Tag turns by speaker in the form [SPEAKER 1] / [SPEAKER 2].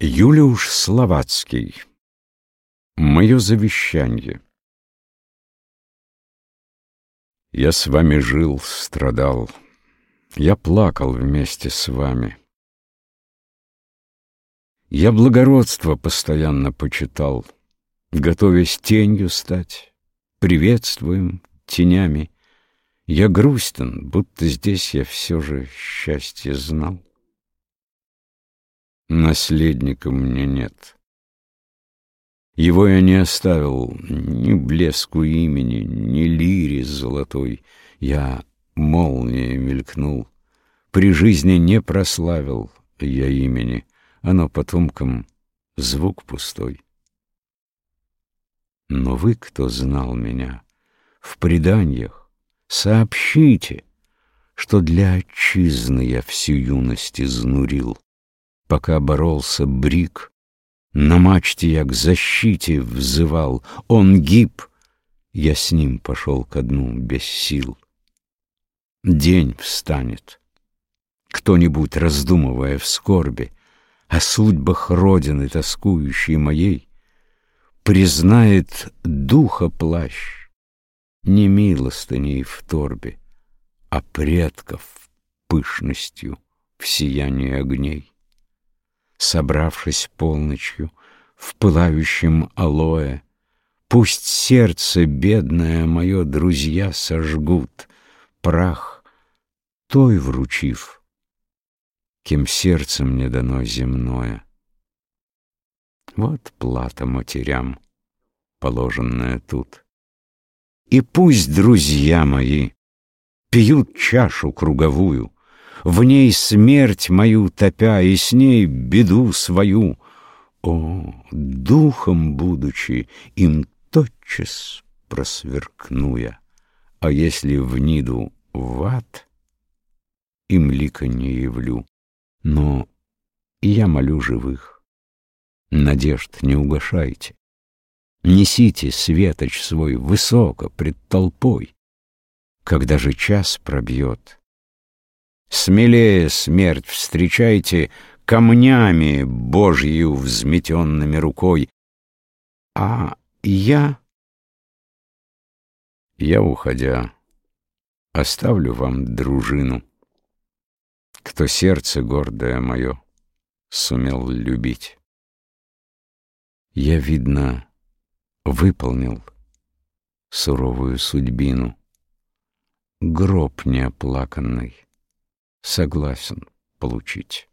[SPEAKER 1] Юлиуш Словацкий. Мое завещание. Я с вами жил, страдал. Я плакал вместе с вами. Я благородство постоянно почитал, Готовясь тенью стать, приветствуем тенями. Я грустен, будто здесь я все же счастье знал. Наследника мне нет. Его я не оставил ни блеску имени, ни лире золотой. Я молнией мелькнул, при жизни не прославил я имени, оно потомкам звук пустой. Но вы, кто знал меня, в преданиях сообщите, что для отчизны я всю юность изнурил пока боролся Брик. На мачте я к защите взывал, он гиб, я с ним пошел ко дну без сил. День встанет, кто-нибудь, раздумывая в скорби о судьбах Родины, тоскующей моей, признает духа плащ не милостыней в торбе, а предков пышностью в сиянии огней собравшись полночью в пылающем алоэ. Пусть сердце бедное мое друзья сожгут, прах той вручив, кем сердце мне дано земное. Вот плата матерям, положенная тут. И пусть друзья мои пьют чашу круговую, в ней смерть мою топя и с ней беду свою. О, духом будучи, им тотчас просверкну я, а если в ниду в ад, им лика не явлю, но я молю живых. Надежд не угашайте. Несите светоч свой высоко пред толпой. Когда же час пробьет, Смелее смерть встречайте камнями Божью взметенными рукой. А я... Я, уходя, оставлю вам дружину, Кто сердце гордое мое сумел любить. Я, видно, выполнил суровую судьбину, Гроб неоплаканный согласен получить.